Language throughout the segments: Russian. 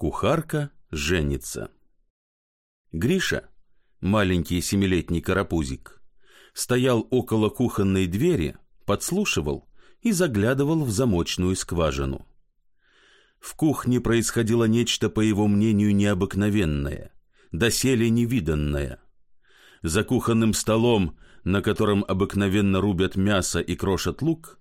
Кухарка женится. Гриша, маленький семилетний карапузик, стоял около кухонной двери, подслушивал и заглядывал в замочную скважину. В кухне происходило нечто, по его мнению, необыкновенное, доселе невиданное. За кухонным столом, на котором обыкновенно рубят мясо и крошат лук,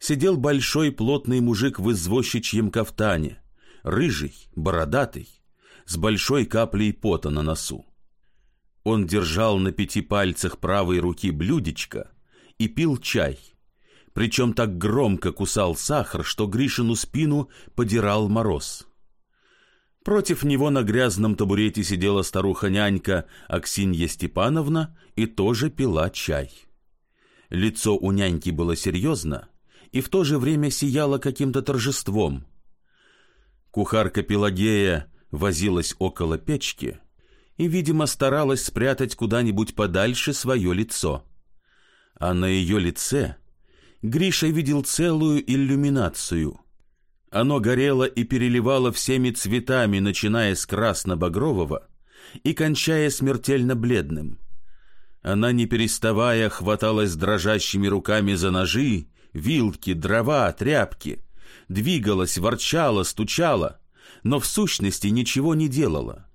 сидел большой плотный мужик в извозчичьем кафтане, рыжий, бородатый, с большой каплей пота на носу. Он держал на пяти пальцах правой руки блюдечко и пил чай — причем так громко кусал сахар, что Гришину спину подирал мороз. Против него на грязном табурете сидела старуха-нянька Аксинья Степановна и тоже пила чай. Лицо у няньки было серьезно и в то же время сияло каким-то торжеством. Кухарка Пелагея возилась около печки и, видимо, старалась спрятать куда-нибудь подальше свое лицо. А на ее лице Гриша видел целую иллюминацию. Оно горело и переливало всеми цветами, начиная с красно-багрового и кончая смертельно бледным. Она, не переставая, хваталась дрожащими руками за ножи, вилки, дрова, тряпки, двигалась, ворчала, стучала, но в сущности ничего не делала.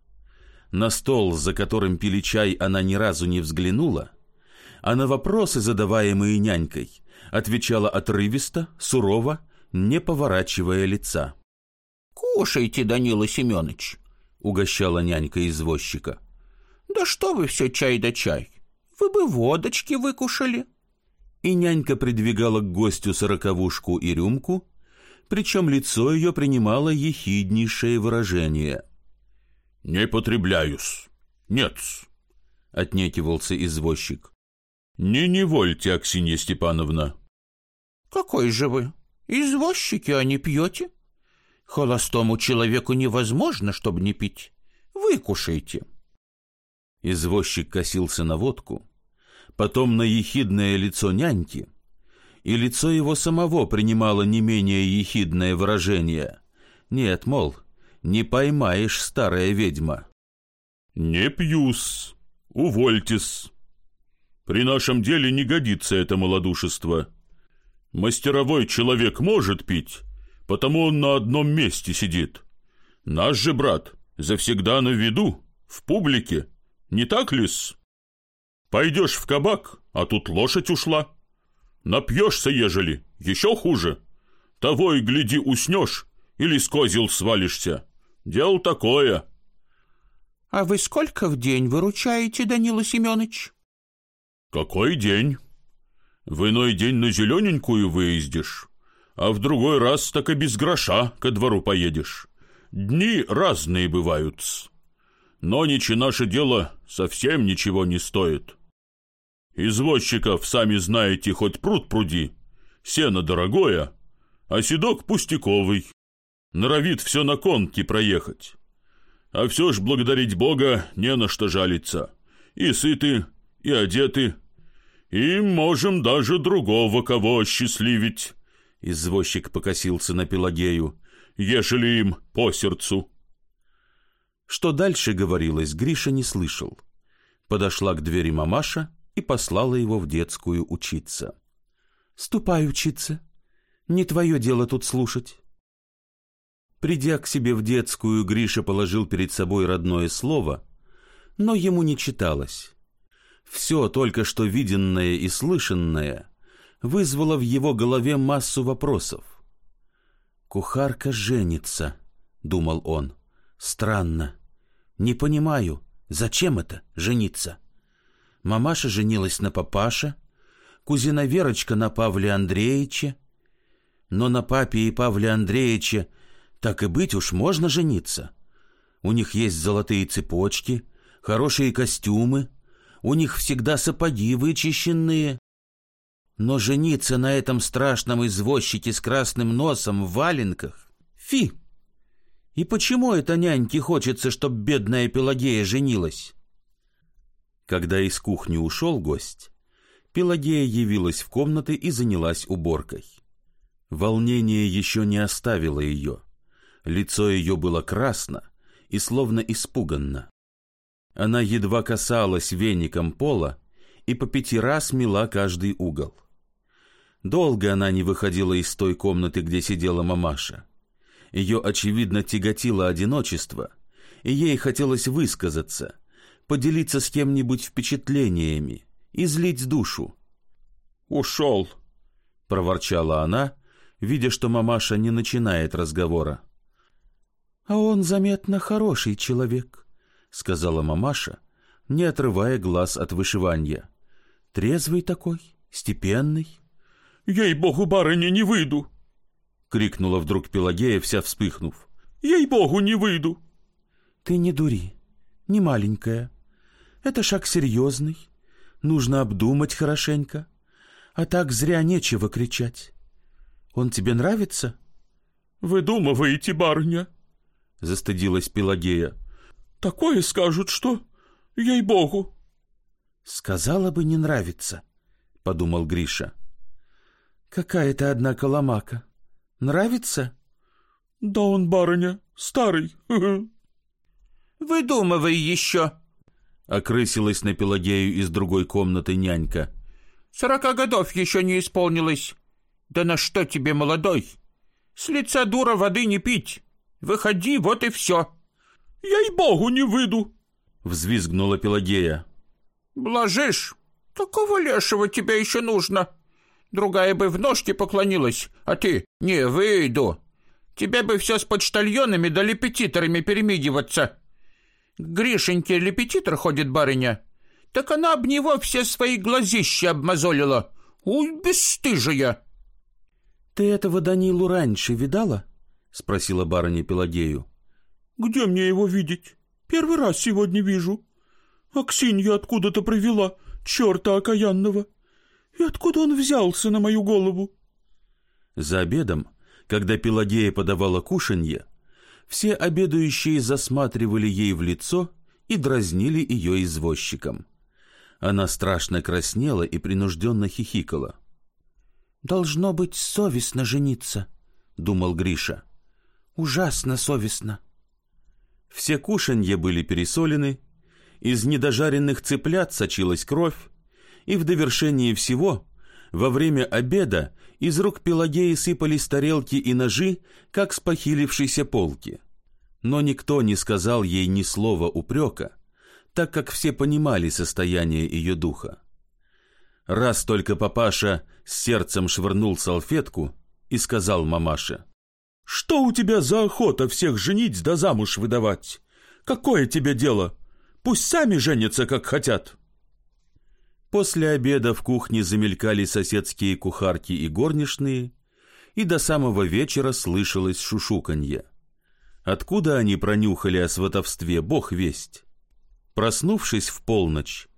На стол, за которым пили чай, она ни разу не взглянула, а на вопросы, задаваемые нянькой, отвечала отрывисто, сурово, не поворачивая лица. «Кушайте, Данила Семенович», — угощала нянька извозчика. «Да что вы все чай да чай? Вы бы водочки выкушали». И нянька придвигала к гостю сороковушку и рюмку, причем лицо ее принимало ехиднейшее выражение. «Не потребляюсь. Нет», — отнекивался извозчик. «Не невольте, Аксинья Степановна. «Какой же вы? Извозчики, а не пьете? Холостому человеку невозможно, чтобы не пить. Выкушайте». Извозчик косился на водку, потом на ехидное лицо няньки, и лицо его самого принимало не менее ехидное выражение. «Нет, мол, не поймаешь, старая ведьма». «Не пьюс, увольтесь. При нашем деле не годится это малодушество». Мастеровой человек может пить, потому он на одном месте сидит. Наш же брат завсегда на виду, в публике, не так ли-с? Пойдешь в кабак, а тут лошадь ушла. Напьешься, ежели, еще хуже. Того и гляди уснешь или с козел свалишься. Дело такое. — А вы сколько в день выручаете, Данила Семенович? — Какой день? В иной день на зелененькую выездишь, а в другой раз так и без гроша ко двору поедешь. Дни разные бывают. Но ничего наше дело совсем ничего не стоит. Извозчиков, сами знаете, хоть пруд пруди, сено дорогое, а седок пустяковый. Норовит все на конке проехать. А все ж благодарить Бога не на что жалиться. И сыты, и одеты, и можем даже другого кого счастливить. Извозчик покосился на Пелагею. Ежели им по сердцу. Что дальше говорилось, Гриша не слышал. Подошла к двери мамаша и послала его в детскую учиться. «Ступай учиться. Не твое дело тут слушать». Придя к себе в детскую, Гриша положил перед собой родное слово, но ему не читалось. Все только что виденное и слышанное вызвало в его голове массу вопросов. «Кухарка женится», — думал он. «Странно. Не понимаю, зачем это — жениться?» Мамаша женилась на папаше, кузина Верочка на Павле Андреевиче. Но на папе и Павле Андреевиче так и быть уж можно жениться. У них есть золотые цепочки, хорошие костюмы — у них всегда сапоги вычищенные. Но жениться на этом страшном извозчике с красным носом в валенках — фи! И почему это няньке хочется, чтоб бедная Пелагея женилась? Когда из кухни ушел гость, Пелагея явилась в комнаты и занялась уборкой. Волнение еще не оставило ее. Лицо ее было красно и словно испуганно. Она едва касалась веником пола и по пяти раз мела каждый угол. Долго она не выходила из той комнаты, где сидела мамаша. Ее, очевидно, тяготило одиночество, и ей хотелось высказаться, поделиться с кем-нибудь впечатлениями, излить душу. «Ушел», — проворчала она, видя, что мамаша не начинает разговора. «А он заметно хороший человек», — сказала мамаша, не отрывая глаз от вышивания. «Трезвый такой, степенный». «Ей-богу, барыня, не выйду!» — крикнула вдруг Пелагея, вся вспыхнув. «Ей-богу, не выйду!» «Ты не дури, не маленькая. Это шаг серьезный. Нужно обдумать хорошенько. А так зря нечего кричать. Он тебе нравится?» «Выдумываете, барыня!» — застыдилась Пелагея. «Такое скажут, что... Ей-богу!» «Сказала бы, не нравится», — подумал Гриша. «Какая ты, однако, ломака. Нравится?» «Да он, барыня, старый». «Выдумывай еще», — окрысилась на Пелагею из другой комнаты нянька. «Сорока годов еще не исполнилось. Да на что тебе, молодой? С лица дура воды не пить. Выходи, вот и все». «Ей-богу, не выйду», — взвизгнула Пелагея. «Блажишь? Такого лешего тебе еще нужно. Другая бы в ножки поклонилась, а ты не выйду. Тебе бы все с почтальонами да лепетиторами перемигиваться. Гришеньке лепетитор ходит барыня. Так она об него все свои глазища обмазолила. Уй, бесстыжая!» «Ты этого Данилу раньше видала?» — спросила барыня Пелагею. «Где мне его видеть? Первый раз сегодня вижу. Аксинья откуда-то привела, черта окаянного. И откуда он взялся на мою голову?» За обедом, когда Пелагея подавала кушанье, все обедающие засматривали ей в лицо и дразнили ее извозчиком. Она страшно краснела и принужденно хихикала. «Должно быть совестно жениться», — думал Гриша. «Ужасно совестно». Все кушанья были пересолены, из недожаренных цыплят сочилась кровь, и в довершении всего, во время обеда из рук Пелагеи сыпались тарелки и ножи, как с похилившейся полки. Но никто не сказал ей ни слова упрека, так как все понимали состояние ее духа. Раз только папаша с сердцем швырнул салфетку и сказал мамаше, «Что у тебя за охота всех женить да замуж выдавать? Какое тебе дело? Пусть сами женятся, как хотят». После обеда в кухне замелькали соседские кухарки и горничные, и до самого вечера слышалось шушуканье. Откуда они пронюхали о сватовстве, бог весть. Проснувшись в полночь,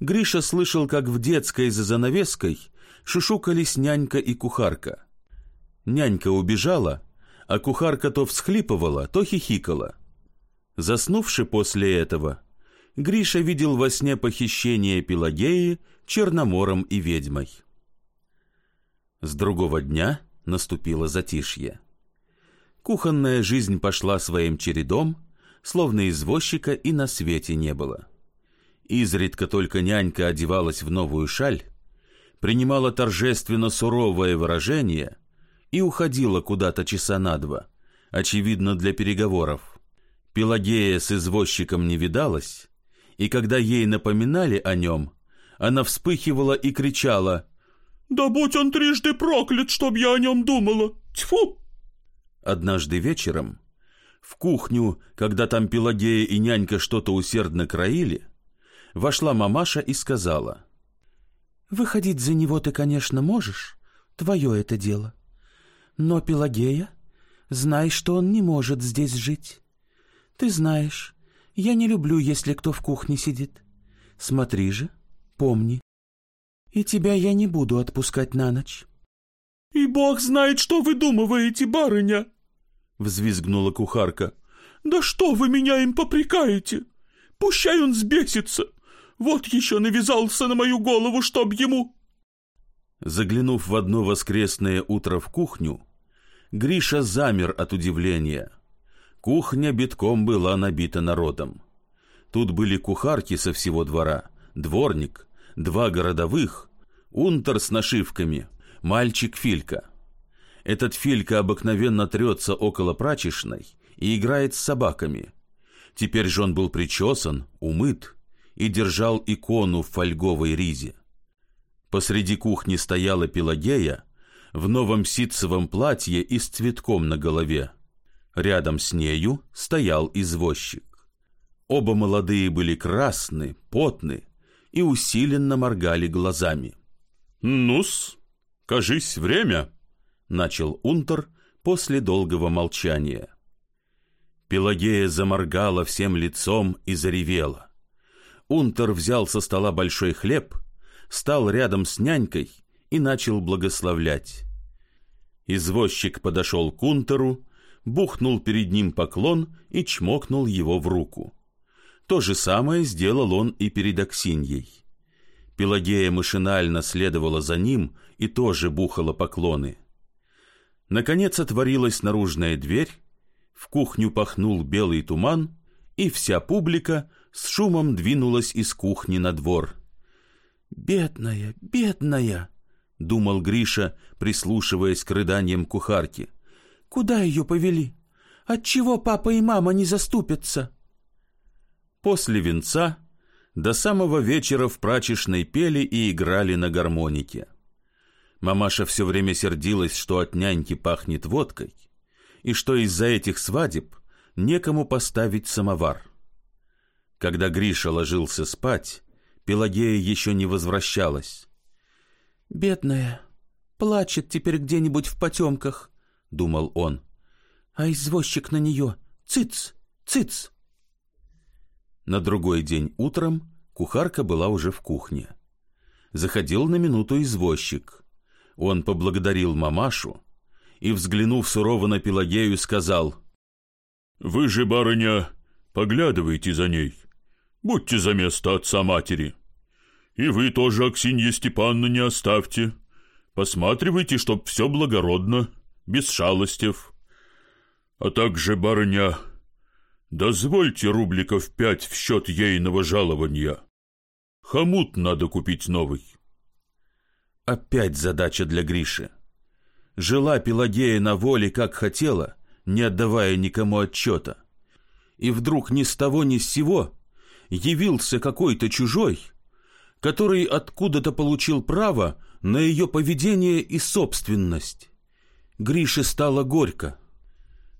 Гриша слышал, как в детской за занавеской шушукались нянька и кухарка. Нянька убежала, а кухарка то всхлипывала, то хихикала. Заснувши после этого, Гриша видел во сне похищение Пелагеи Черномором и ведьмой. С другого дня наступило затишье. Кухонная жизнь пошла своим чередом, словно извозчика и на свете не было. Изредка только нянька одевалась в новую шаль, принимала торжественно суровое выражение и уходила куда-то часа на два, очевидно, для переговоров. Пелагея с извозчиком не видалась, и когда ей напоминали о нем, она вспыхивала и кричала «Да будь он трижды проклят, чтоб я о нем думала! Тьфу!» Однажды вечером в кухню, когда там Пелагея и нянька что-то усердно краили, вошла мамаша и сказала «Выходить за него ты, конечно, можешь, твое это дело. Но, Пелагея, знай, что он не может здесь жить. Ты знаешь, я не люблю, если кто в кухне сидит. Смотри же, помни. И тебя я не буду отпускать на ночь. — И бог знает, что вы думаете, барыня! — взвизгнула кухарка. — Да что вы меня им попрекаете? Пущай он сбесится! Вот еще навязался на мою голову, чтоб ему... Заглянув в одно воскресное утро в кухню, Гриша замер от удивления — Кухня битком была набита народом. Тут были кухарки со всего двора, дворник, два городовых, унтер с нашивками, мальчик Филька. Этот Филька обыкновенно трется около прачечной и играет с собаками. Теперь же он был причесан, умыт и держал икону в фольговой ризе. Посреди кухни стояла Пелагея в новом ситцевом платье и с цветком на голове. Рядом с нею стоял извозчик. Оба молодые были красны, потны и усиленно моргали глазами. «Ну-с, кажись, время», — начал Унтер после долгого молчания. Пелагея заморгала всем лицом и заревела. Унтер взял со стола большой хлеб, стал рядом с нянькой и начал благословлять. Извозчик подошел к Унтеру, бухнул перед ним поклон и чмокнул его в руку. То же самое сделал он и перед Аксиньей. Пелагея машинально следовала за ним и тоже бухала поклоны. Наконец отворилась наружная дверь, в кухню пахнул белый туман, и вся публика с шумом двинулась из кухни на двор. «Бедная, бедная!» — думал Гриша, прислушиваясь к рыданиям кухарки. «Куда ее повели? Отчего папа и мама не заступятся?» После венца до самого вечера в прачечной пели и играли на гармонике. Мамаша все время сердилась, что от няньки пахнет водкой, и что из-за этих свадеб некому поставить самовар. Когда Гриша ложился спать, Пелагея еще не возвращалась. «Бедная, плачет теперь где-нибудь в потемках», — думал он. «А извозчик на нее, цыц, цыц!» На другой день утром кухарка была уже в кухне. Заходил на минуту извозчик. Он поблагодарил мамашу и, взглянув сурово на Пелагею, сказал, «Вы же, барыня, поглядывайте за ней, будьте за место отца матери. И вы тоже, Аксинья Степановна, не оставьте. Посматривайте, чтоб все благородно, без шалостев. А также, барыня, Дозвольте рубликов пять в счет ейного жалования. Хомут надо купить новый. Опять задача для Гриши. Жила Пелагея на воле, как хотела, не отдавая никому отчета. И вдруг ни с того ни с сего явился какой-то чужой, который откуда-то получил право на ее поведение и собственность. Грише стало горько.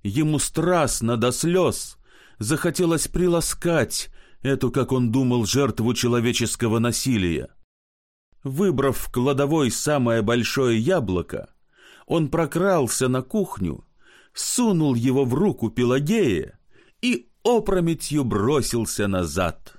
Ему страстно до слез захотелось приласкать эту, как он думал, жертву человеческого насилия. Выбрав в кладовой самое большое яблоко, он прокрался на кухню, сунул его в руку Пелагея и опрометью бросился назад.